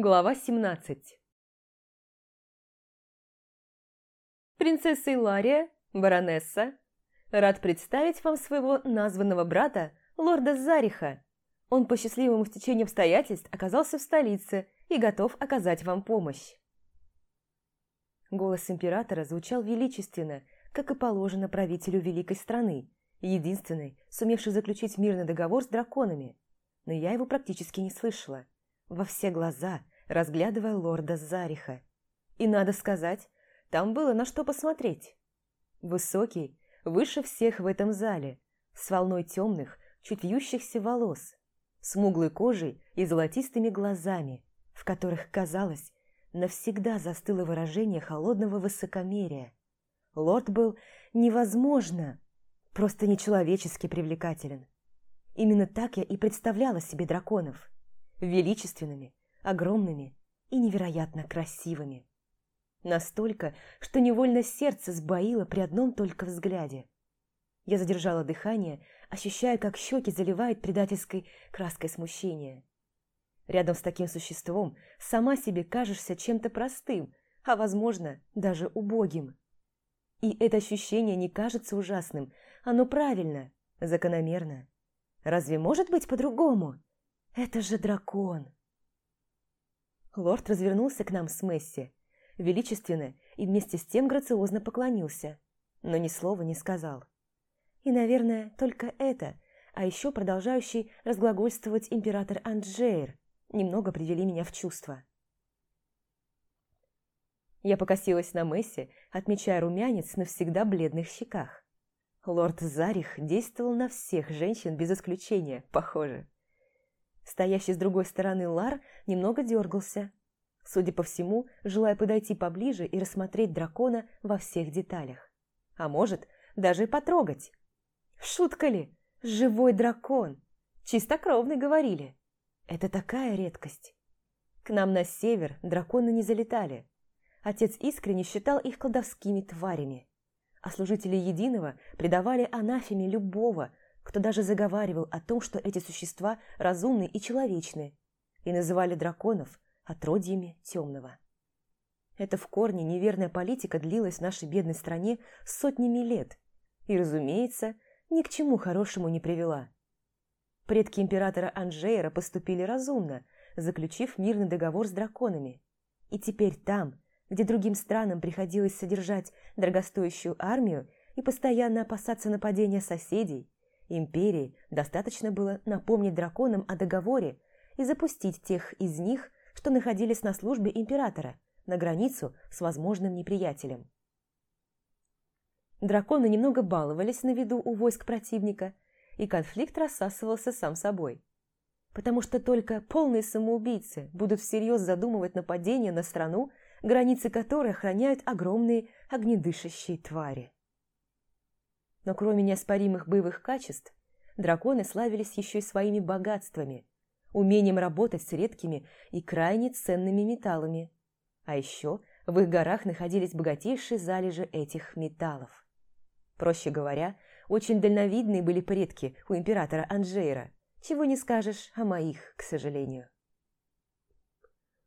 Глава 17 Принцесса Илария, баронесса, рад представить вам своего названного брата, лорда Зариха. Он по счастливому стечению обстоятельств оказался в столице и готов оказать вам помощь. Голос императора звучал величественно, как и положено правителю великой страны, единственной, сумевшей заключить мирный договор с драконами. Но я его практически не слышала во все глаза, разглядывая лорда Зариха. И надо сказать, там было на что посмотреть. Высокий, выше всех в этом зале, с волной темных, чуть вьющихся волос, смуглой кожей и золотистыми глазами, в которых, казалось, навсегда застыло выражение холодного высокомерия. Лорд был невозможно, просто нечеловечески привлекателен. Именно так я и представляла себе драконов – величественными, огромными и невероятно красивыми. Настолько, что невольно сердце сбоило при одном только взгляде. Я задержала дыхание, ощущая, как щеки заливает предательской краской смущения. Рядом с таким существом сама себе кажешься чем-то простым, а, возможно, даже убогим. И это ощущение не кажется ужасным, оно правильно, закономерно. Разве может быть по-другому? «Это же дракон!» Лорд развернулся к нам с Месси, величественно и вместе с тем грациозно поклонился, но ни слова не сказал. И, наверное, только это, а еще продолжающий разглагольствовать император Анджейр, немного привели меня в чувство. Я покосилась на Месси, отмечая румянец на всегда бледных щеках. Лорд Зарих действовал на всех женщин без исключения, похоже. Стоящий с другой стороны Лар немного дергался, судя по всему, желая подойти поближе и рассмотреть дракона во всех деталях. А может, даже и потрогать. Шутка ли? Живой дракон! Чистокровный, говорили. Это такая редкость. К нам на север драконы не залетали. Отец искренне считал их колдовскими тварями. А служители Единого предавали анафеме любого, кто даже заговаривал о том, что эти существа разумны и человечны, и называли драконов отродьями темного. Это в корне неверная политика длилась в нашей бедной стране сотнями лет и, разумеется, ни к чему хорошему не привела. Предки императора Анжейра поступили разумно, заключив мирный договор с драконами. И теперь там, где другим странам приходилось содержать дорогостоящую армию и постоянно опасаться нападения соседей, Империи достаточно было напомнить драконам о договоре и запустить тех из них, что находились на службе императора, на границу с возможным неприятелем. Драконы немного баловались на виду у войск противника, и конфликт рассасывался сам собой. Потому что только полные самоубийцы будут всерьез задумывать нападение на страну, границы которой охраняют огромные огнедышащие твари. Но кроме неоспоримых боевых качеств, драконы славились еще и своими богатствами, умением работать с редкими и крайне ценными металлами. А еще в их горах находились богатейшие залежи этих металлов. Проще говоря, очень дальновидные были предки у императора Анжейра, чего не скажешь о моих, к сожалению.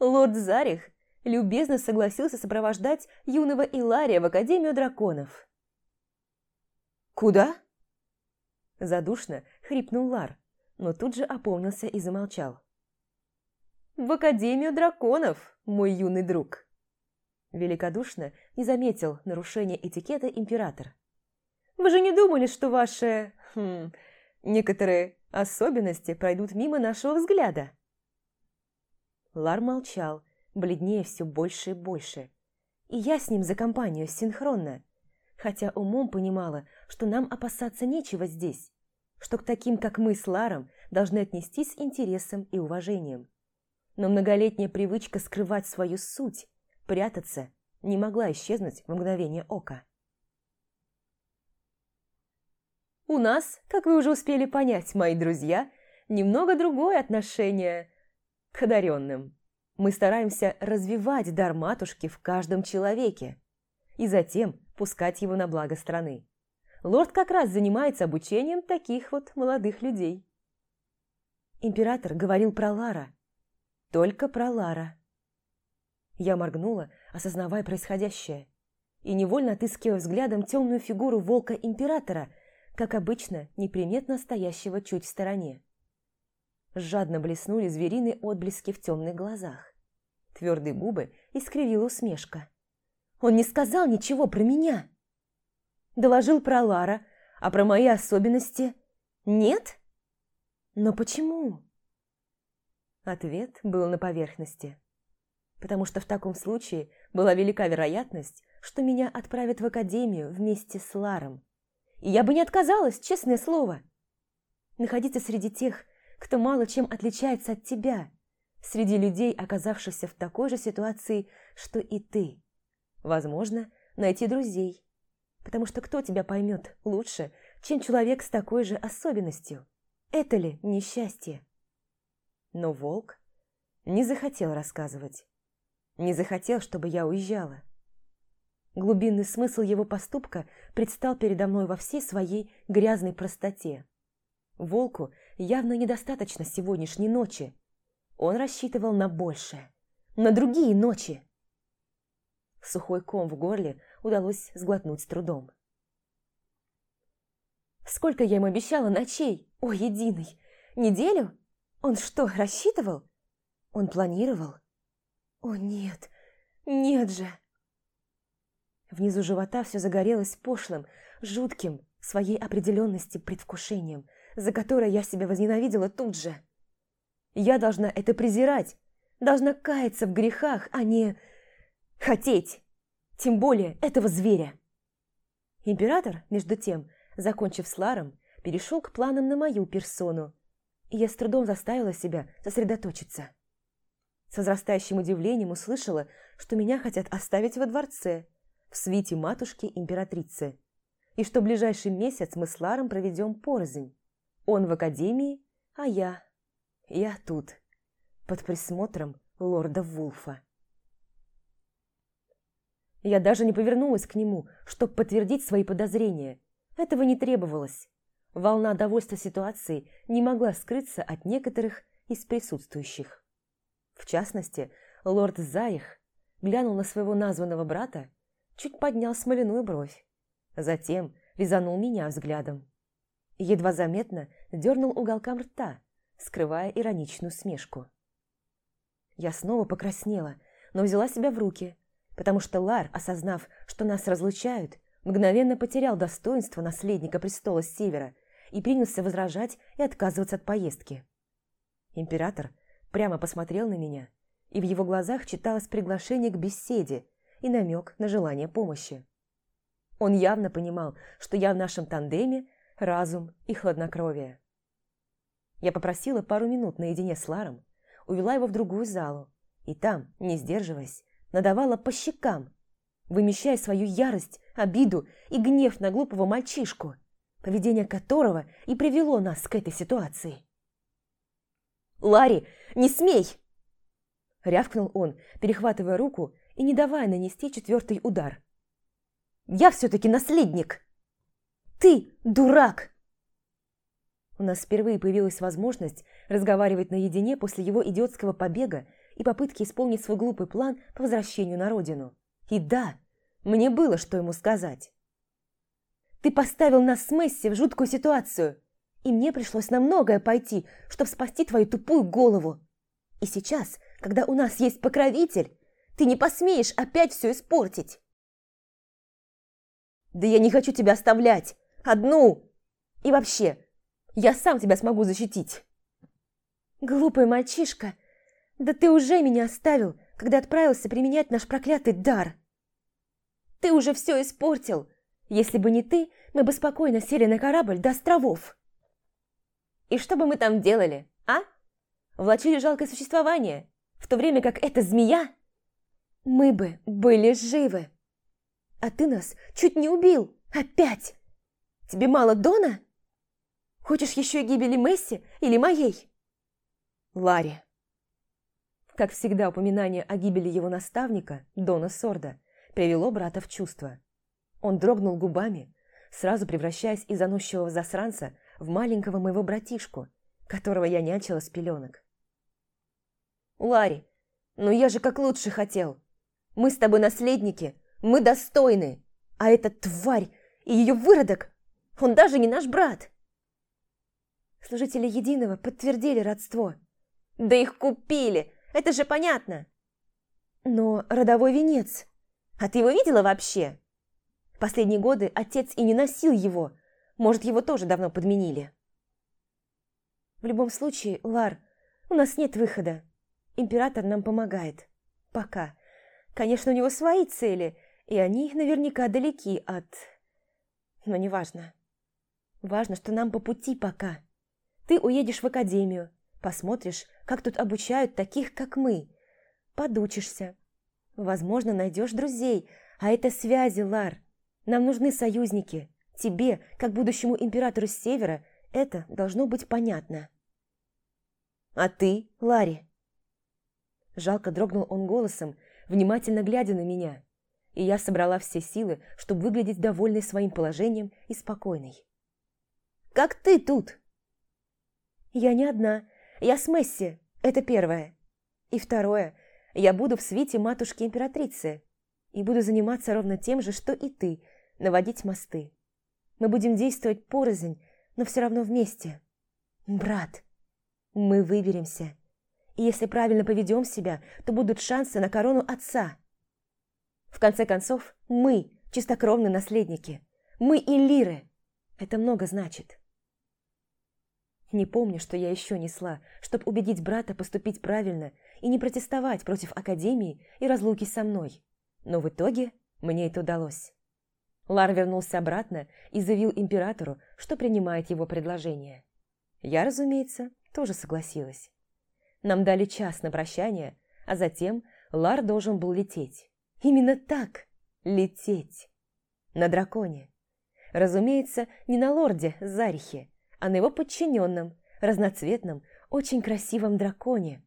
Лорд Зарих любезно согласился сопровождать юного Илария в Академию драконов. «Куда?» Задушно хрипнул Лар, но тут же опомнился и замолчал. «В Академию драконов, мой юный друг!» Великодушно не заметил нарушения этикета император. «Вы же не думали, что ваши... Хм, некоторые особенности пройдут мимо нашего взгляда?» Лар молчал, бледнее все больше и больше. И я с ним за компанию синхронно – хотя умом понимала, что нам опасаться нечего здесь, что к таким, как мы с Ларом, должны отнестись с интересом и уважением. Но многолетняя привычка скрывать свою суть, прятаться, не могла исчезнуть в мгновение ока. У нас, как вы уже успели понять, мои друзья, немного другое отношение к одаренным. Мы стараемся развивать дар матушки в каждом человеке и затем пускать его на благо страны. Лорд как раз занимается обучением таких вот молодых людей. Император говорил про Лара. Только про Лара. Я моргнула, осознавая происходящее, и невольно отыскивая взглядом темную фигуру волка-императора, как обычно, неприметно стоящего чуть в стороне. Жадно блеснули звериные отблески в темных глазах. Твердые губы искривила усмешка. «Он не сказал ничего про меня!» Доложил про Лара, а про мои особенности нет? Но почему? Ответ был на поверхности. Потому что в таком случае была велика вероятность, что меня отправят в академию вместе с Ларом. И я бы не отказалась, честное слово. Находиться среди тех, кто мало чем отличается от тебя, среди людей, оказавшихся в такой же ситуации, что и ты. Возможно, найти друзей, потому что кто тебя поймет лучше, чем человек с такой же особенностью? Это ли несчастье? Но волк не захотел рассказывать. Не захотел, чтобы я уезжала. Глубинный смысл его поступка предстал передо мной во всей своей грязной простоте. Волку явно недостаточно сегодняшней ночи. Он рассчитывал на большее, на другие ночи. Сухой ком в горле удалось сглотнуть с трудом. Сколько я ему обещала ночей? О, единый! Неделю? Он что, рассчитывал? Он планировал? О, нет, нет же! Внизу живота все загорелось пошлым, жутким, своей определенности предвкушением, за которое я себя возненавидела тут же. Я должна это презирать, должна каяться в грехах, а не хотеть тем более этого зверя. Император, между тем, закончив с Ларом, перешел к планам на мою персону, и я с трудом заставила себя сосредоточиться. С возрастающим удивлением услышала, что меня хотят оставить во дворце, в свите матушки-императрицы, и что ближайший месяц мы с Ларом проведем порознь. Он в академии, а я... я тут, под присмотром лорда Вулфа. Я даже не повернулась к нему, чтобы подтвердить свои подозрения. Этого не требовалось. Волна довольства ситуацией не могла скрыться от некоторых из присутствующих. В частности, лорд Заих глянул на своего названного брата, чуть поднял смоляную бровь. Затем резанул меня взглядом. Едва заметно дернул уголком рта, скрывая ироничную смешку. Я снова покраснела, но взяла себя в руки – потому что Лар, осознав, что нас разлучают, мгновенно потерял достоинство наследника престола севера и принялся возражать и отказываться от поездки. Император прямо посмотрел на меня, и в его глазах читалось приглашение к беседе и намек на желание помощи. Он явно понимал, что я в нашем тандеме разум и хладнокровие. Я попросила пару минут наедине с Ларом, увела его в другую залу, и там, не сдерживаясь, надавала по щекам, вымещая свою ярость, обиду и гнев на глупого мальчишку, поведение которого и привело нас к этой ситуации. «Ларри, не смей!» Рявкнул он, перехватывая руку и не давая нанести четвертый удар. «Я все-таки наследник!» «Ты дурак!» У нас впервые появилась возможность разговаривать наедине после его идиотского побега и попытки исполнить свой глупый план по возвращению на родину. И да, мне было что ему сказать. «Ты поставил нас с Месси в жуткую ситуацию, и мне пришлось на многое пойти, чтобы спасти твою тупую голову. И сейчас, когда у нас есть покровитель, ты не посмеешь опять все испортить». «Да я не хочу тебя оставлять! Одну! И вообще, я сам тебя смогу защитить!» «Глупый мальчишка!» Да ты уже меня оставил, когда отправился применять наш проклятый дар. Ты уже все испортил. Если бы не ты, мы бы спокойно сели на корабль до островов. И что бы мы там делали, а? Влачили жалкое существование, в то время как эта змея... Мы бы были живы. А ты нас чуть не убил. Опять. Тебе мало Дона? Хочешь еще и гибели Месси или моей? Ларри. Как всегда, упоминание о гибели его наставника, Дона Сорда, привело брата в чувство. Он дрогнул губами, сразу превращаясь из заносчивого засранца в маленького моего братишку, которого я нянчила с пеленок. Ларри, но я же как лучше хотел. Мы с тобой наследники, мы достойны. А эта тварь и ее выродок, он даже не наш брат. Служители Единого подтвердили родство. Да их купили, это же понятно. Но родовой венец, а ты его видела вообще? Последние годы отец и не носил его, может, его тоже давно подменили. В любом случае, Лар, у нас нет выхода. Император нам помогает. Пока. Конечно, у него свои цели, и они наверняка далеки от... Но неважно. Важно, что нам по пути пока. Ты уедешь в академию, посмотришь, как тут обучают таких, как мы. Подучишься. Возможно, найдешь друзей, а это связи, Лар. Нам нужны союзники. Тебе, как будущему императору севера, это должно быть понятно. А ты, Ларри? Жалко дрогнул он голосом, внимательно глядя на меня, и я собрала все силы, чтобы выглядеть довольной своим положением и спокойной. «Как ты тут?» «Я не одна. Я с Месси. Это первое. И второе. Я буду в свите матушки-императрицы и буду заниматься ровно тем же, что и ты, наводить мосты. Мы будем действовать порознь, но все равно вместе. Брат, мы выберемся. И если правильно поведем себя, то будут шансы на корону отца. В конце концов, мы чистокровные наследники. Мы и лиры. Это много значит. Не помню, что я еще несла, чтобы убедить брата поступить правильно и не протестовать против Академии и разлуки со мной. Но в итоге мне это удалось. Лар вернулся обратно и заявил императору, что принимает его предложение. Я, разумеется, тоже согласилась. Нам дали час на прощание, а затем Лар должен был лететь. Именно так, лететь. На драконе. Разумеется, не на лорде Зарихе, а на его подчиненном, разноцветном, очень красивом драконе,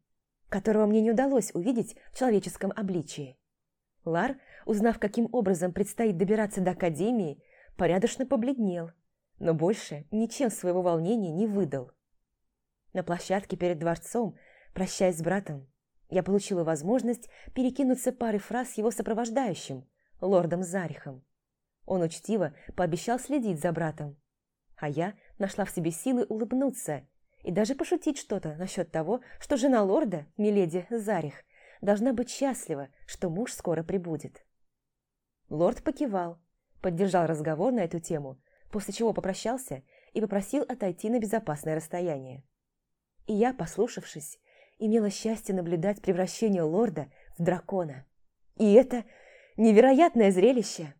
которого мне не удалось увидеть в человеческом обличии. Лар, узнав, каким образом предстоит добираться до Академии, порядочно побледнел, но больше ничем своего волнения не выдал. На площадке перед дворцом, прощаясь с братом, я получила возможность перекинуться парой фраз его сопровождающим, лордом Зарихом. Он учтиво пообещал следить за братом, а я нашла в себе силы улыбнуться и даже пошутить что-то насчет того, что жена лорда, миледи Зарих, должна быть счастлива, что муж скоро прибудет. Лорд покивал, поддержал разговор на эту тему, после чего попрощался и попросил отойти на безопасное расстояние. И я, послушавшись, имела счастье наблюдать превращение лорда в дракона. И это невероятное зрелище.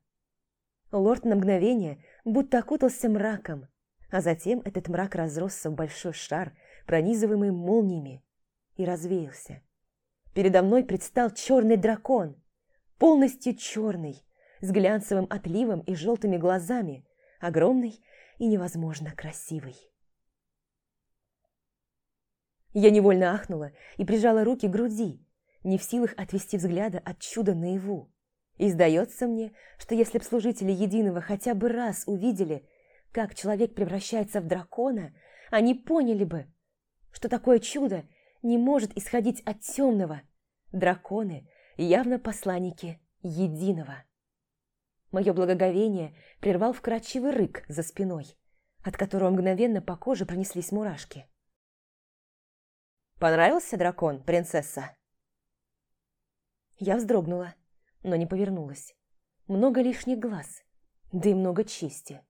Лорд на мгновение будто окутался мраком, а затем этот мрак разросся в большой шар, пронизываемый молниями, и развеялся. Передо мной предстал черный дракон, полностью черный, с глянцевым отливом и желтыми глазами, огромный и невозможно красивый. Я невольно ахнула и прижала руки к груди, не в силах отвести взгляда от чуда наяву. И сдается мне, что если б служители Единого хотя бы раз увидели, как человек превращается в дракона, они поняли бы, что такое чудо не может исходить от темного. Драконы явно посланники единого. Мое благоговение прервал вкрадчивый рык за спиной, от которого мгновенно по коже пронеслись мурашки. «Понравился дракон, принцесса?» Я вздрогнула, но не повернулась. Много лишних глаз, да и много чести.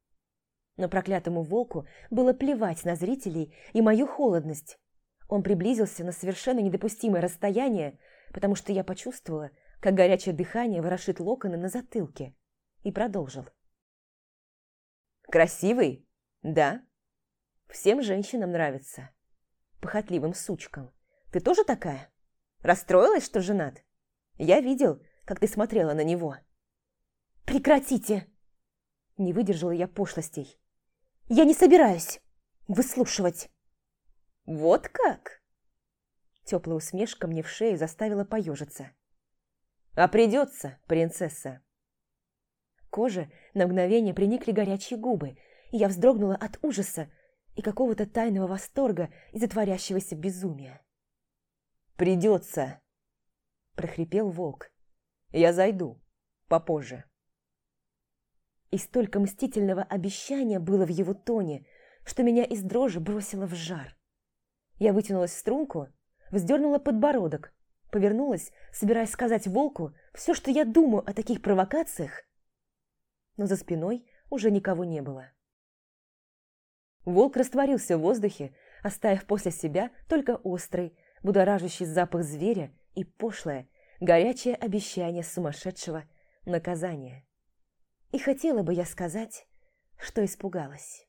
Но проклятому волку было плевать на зрителей и мою холодность. Он приблизился на совершенно недопустимое расстояние, потому что я почувствовала, как горячее дыхание ворошит локоны на затылке, и продолжил. «Красивый? Да. Всем женщинам нравится. Похотливым сучкам. Ты тоже такая? Расстроилась, что женат? Я видел, как ты смотрела на него». «Прекратите!» Не выдержала я пошлостей. «Я не собираюсь выслушивать». «Вот как?» Теплая усмешка мне в шею заставила поежиться. «А придется, принцесса!» Коже на мгновение приникли горячие губы, и я вздрогнула от ужаса и какого-то тайного восторга из-за творящегося безумия. «Придется!» – прохрипел волк. «Я зайду. Попозже». И столько мстительного обещания было в его тоне, что меня из дрожи бросило в жар. Я вытянулась в струнку, вздернула подбородок, повернулась, собираясь сказать волку все, что я думаю о таких провокациях, но за спиной уже никого не было. Волк растворился в воздухе, оставив после себя только острый, будоражащий запах зверя и пошлое, горячее обещание сумасшедшего наказания. И хотела бы я сказать, что испугалась.